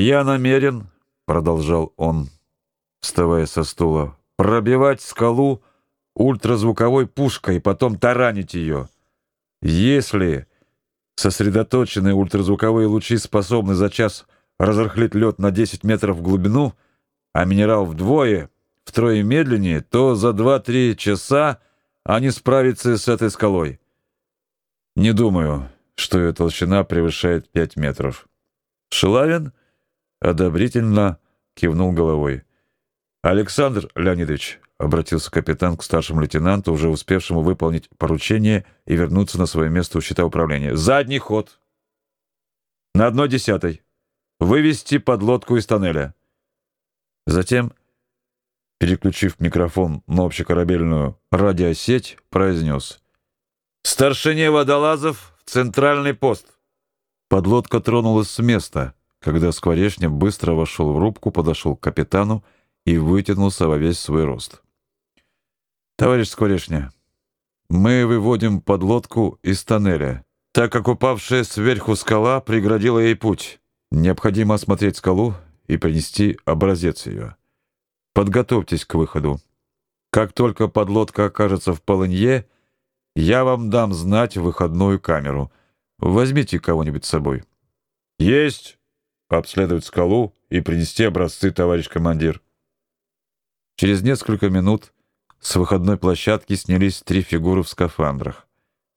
«Я намерен», — продолжал он, вставая со стула, — «пробивать скалу ультразвуковой пушкой потом таранить ее. Если сосредоточенные ультразвуковые лучи способны за час разрыхлить лед на 10 метров в глубину, а минерал вдвое, втрое медленнее, то за 2-3 часа они справятся с этой скалой. Не думаю, что ее толщина превышает 5 метров. Шилавин одобрительно кивнул головой. Александр Леонидович, обратился капитан к старшему лейтенанту, уже успевшему выполнить поручение и вернуться на свое место у щита управления. Задний ход. На одной десятой. Вывести подлодку из тоннеля. Затем, переключив микрофон на общекорабельную радиосеть, произнес: "Старшине водолазов в центральный пост". Подлодка тронулась с места, когда Скворечня быстро вошел в рубку, подошел к капитану и вытянулся во весь свой рост. Товарищ Скворечня, мы выводим подлодку из тоннеля, так как упавшая сверху скала преградила ей путь. Необходимо осмотреть скалу и принести образец ее. Подготовьтесь к выходу. Как только подлодка окажется в полынье, я вам дам знать выходную камеру. Возьмите кого-нибудь с собой. Есть. Обследовать скалу и принести образцы, товарищ командир. Через несколько минут с выходной площадки снялись три фигуры в скафандрах.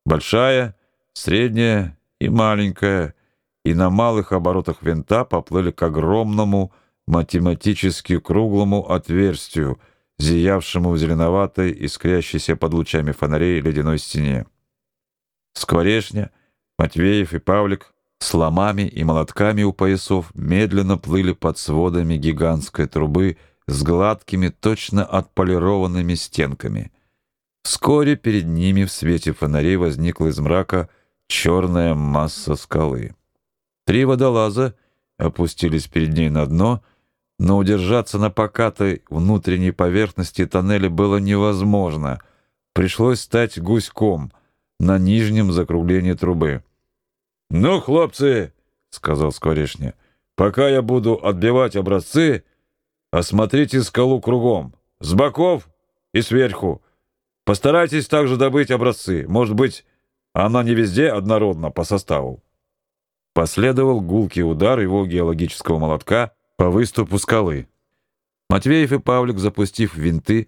Большая, средняя и маленькая, и на малых оборотах винта поплыли к огромному математически круглому отверстию, зиявшему в зеленоватой, искрящейся под лучами фонарей ледяной стене. Скворечня, Матвеев и Павлик с ломами и молотками у поясов медленно плыли под сводами гигантской трубы, с гладкими, точно отполированными стенками. Вскоре перед ними в свете фонарей возникла из мрака черная масса скалы. Три водолаза опустились перед ней на дно, но удержаться на покатой внутренней поверхности тоннеля было невозможно. Пришлось стать гуськом на нижнем закруглении трубы. "Ну, хлопцы", сказал Скворечня. "Пока я буду отбивать образцы, Осмотрите скалу кругом, с боков и сверху. Постарайтесь также добыть образцы. Может быть, она не везде однородна по составу. Последовал гулкий удар его геологического молотка по выступу скалы. Матвеев и Павлик, запустив винты,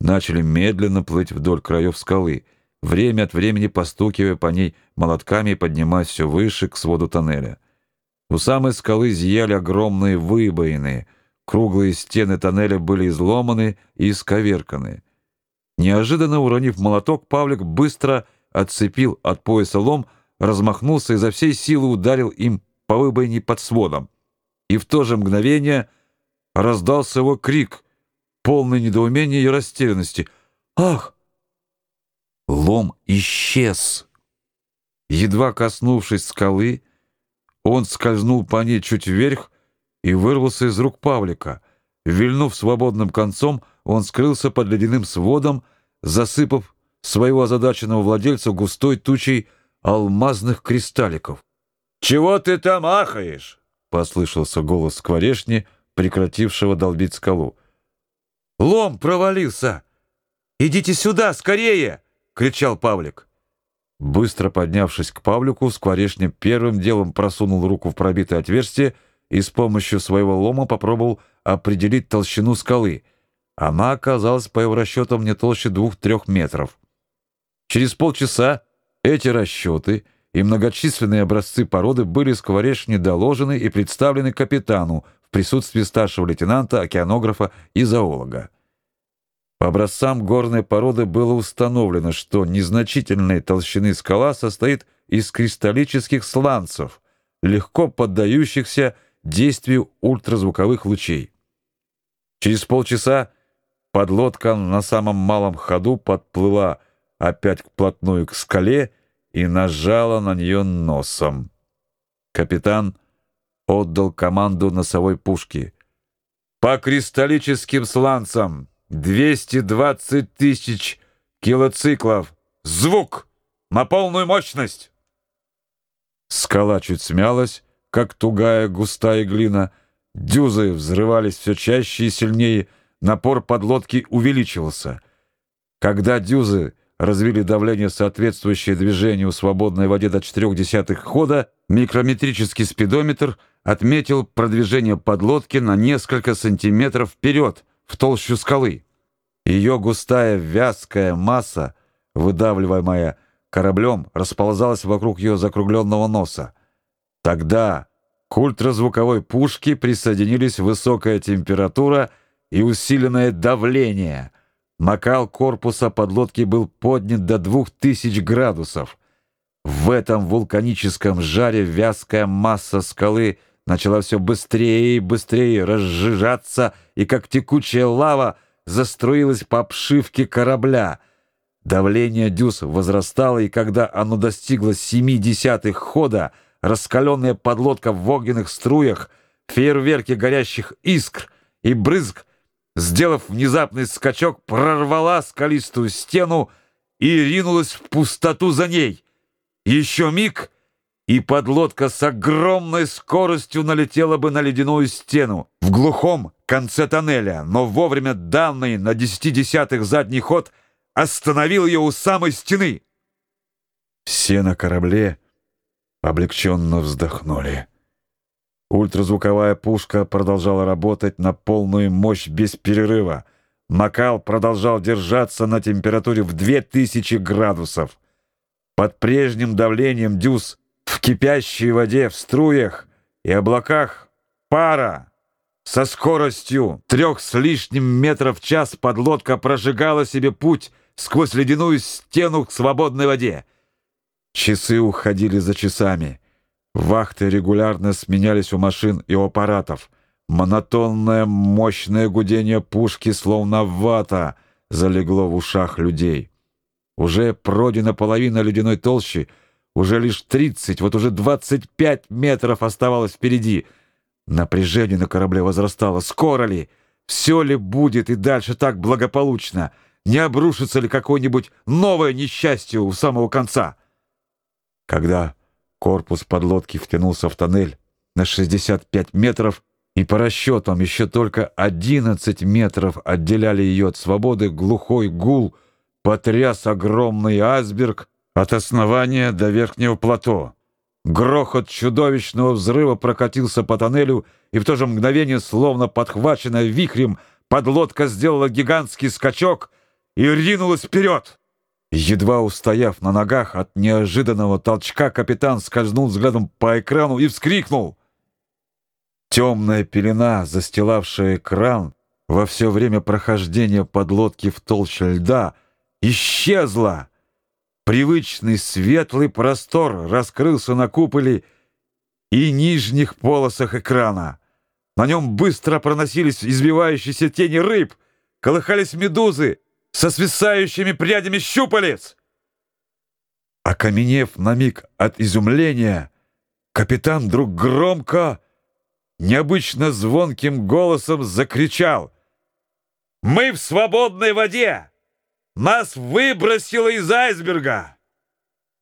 начали медленно плыть вдоль краев скалы, время от времени постукивая по ней молотками и поднимаясь все выше к своду тоннеля. У самой скалы зияли огромные выбоины, Круглые стены тоннеля были изломаны и исковерканы. Неожиданно уронив молоток, Павлик быстро отцепил от пояса лом, размахнулся и за всей силы ударил им по выбоине под сводом. И в то же мгновение раздался его крик, полный недоумения и растерянности. «Ах!» Лом исчез. Едва коснувшись скалы, он скользнул по ней чуть вверх, и вырвался из рук Павлика. Вильнув свободным концом, он скрылся под ледяным сводом, засыпав своего озадаченного владельца густой тучей алмазных кристалликов. «Чего ты там ахаешь?» — послышался голос скворечни, прекратившего долбить скалу. «Лом провалился! Идите сюда, скорее!» — кричал Павлик. Быстро поднявшись к Павлику, скворечня первым делом просунул руку в пробитое отверстие и с помощью своего лома попробовал определить толщину скалы. Она оказалась по его расчетам не толще двух-трех метров. Через полчаса эти расчеты и многочисленные образцы породы были скворечне доложены и представлены капитану в присутствии старшего лейтенанта, океанографа и зоолога. По образцам горной породы было установлено, что незначительной толщины скала состоит из кристаллических сланцев, легко поддающихся действию ультразвуковых лучей. Через полчаса подлодка на самом малом ходу подплыла опять вплотную к скале и нажала на нее носом. Капитан отдал команду носовой пушки. По кристаллическим сланцам 220 тысяч килоциклов. Звук на полную мощность. Скала чуть смялась, как тугая густая глина, Дюзы взрывались все чаще и сильнее, напор подлодки увеличивался. Когда дюзы развили давление, соответствующее движению в свободной воде до четырех десятых хода, микрометрический спидометр отметил продвижение подлодки на несколько сантиметров вперед, в толщу скалы. Ее густая вязкая масса, выдавливаемая кораблем, расползалась вокруг ее закругленного носа. Тогда к ультразвуковой пушке присоединились высокая температура и усиленное давление. Накал корпуса подлодки был поднят до 2000 градусов. В этом вулканическом жаре вязкая масса скалы начала все быстрее и быстрее разжижаться, и как текучая лава заструилась по обшивке корабля. Давление дюз возрастало, и когда оно достигло семи десятых хода, раскаленная подлодка в огненных струях, фейерверки горящих искр и брызг, сделав внезапный скачок, прорвала скалистую стену и ринулась в пустоту за ней. Еще миг — и подлодка с огромной скоростью налетела бы на ледяную стену в глухом конце тоннеля, но вовремя данный на десяти десятых задний ход остановил ее у самой стены. Все на корабле облегченно вздохнули. Ультразвуковая пушка продолжала работать на полную мощь без перерыва. Накал продолжал держаться на температуре в 2000 градусов. Под прежним давлением дюз кипящей воде, в струях и облаках пара. Со скоростью трех с лишним метров в час подлодка прожигала себе путь сквозь ледяную стену к свободной воде. Часы уходили за часами. Вахты регулярно сменялись у машин и у аппаратов. Монотонное мощное гудение пушки, словно вата, залегло в ушах людей. Уже пройдена половина ледяной толщи — уже лишь 30, вот уже 25 метров оставалось впереди. Напряжение на корабле возрастало. Скоро ли? Все ли будет и дальше так благополучно? Не обрушится ли какое-нибудь новое несчастье у самого конца? Когда корпус подлодки втянулся в тоннель на 65 метров, и по расчетам еще только 11 метров отделяли ее от свободы, глухой гул потряс огромный айсберг, от основания до верхнего плато. Грохот чудовищного взрыва прокатился по тоннелю, и в то же мгновение, словно подхваченная вихрем, подлодка сделала гигантский скачок и ринулась вперед. Едва устояв на ногах от неожиданного толчка, капитан скользнул взглядом по экрану и вскрикнул. Темная пелена, застилавшая экран во все время прохождения подлодки в толще льда, исчезла. Привычный светлый простор раскрылся на куполе и нижних полосах экрана. На нем быстро проносились избивающиеся тени рыб, колыхались медузы со свисающими прядями щупалец. Окаменев на миг от изумления, капитан вдруг громко, необычно звонким голосом закричал «Мы в свободной воде!» Нас выбросило из айсберга!»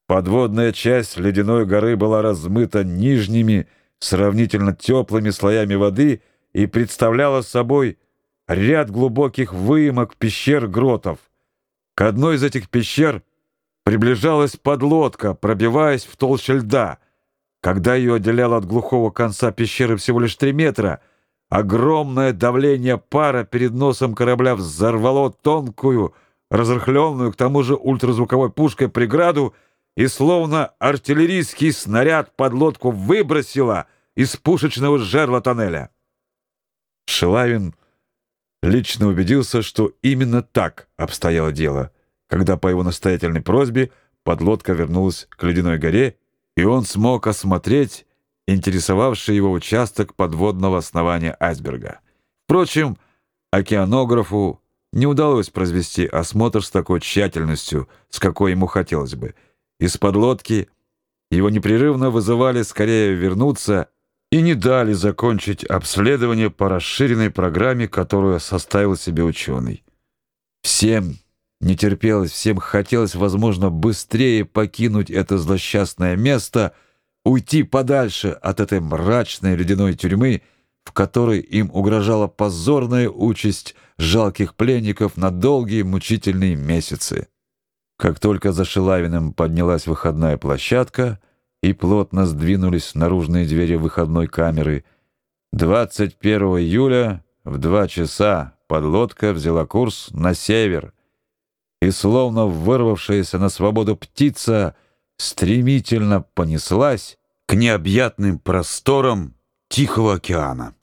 Подводная часть ледяной горы была размыта нижними, сравнительно теплыми слоями воды и представляла собой ряд глубоких выемок пещер-гротов. К одной из этих пещер приближалась подлодка, пробиваясь в толще льда. Когда ее отделяло от глухого конца пещеры всего лишь три метра, огромное давление пара перед носом корабля взорвало тонкую, разрыхленную к тому же ультразвуковой пушкой преграду и словно артиллерийский снаряд подлодку выбросило из пушечного жерла тоннеля. Шилавин лично убедился, что именно так обстояло дело, когда по его настоятельной просьбе подлодка вернулась к ледяной горе, и он смог осмотреть интересовавший его участок подводного основания айсберга. Впрочем, океанографу не удалось произвести осмотр с такой тщательностью, с какой ему хотелось бы. Из-под лодки его непрерывно вызывали скорее вернуться и не дали закончить обследование по расширенной программе, которую составил себе ученый. Всем не терпелось, всем хотелось, возможно, быстрее покинуть это злосчастное место, уйти подальше от этой мрачной ледяной тюрьмы, в которой им угрожала позорная участь жалких пленников на долгие мучительные месяцы. Как только за Шилавиным поднялась выходная площадка и плотно сдвинулись наружные двери выходной камеры, 21 июля в два часа подлодка взяла курс на север, и словно вырвавшаяся на свободу птица стремительно понеслась к необъятным просторам Тихого океана.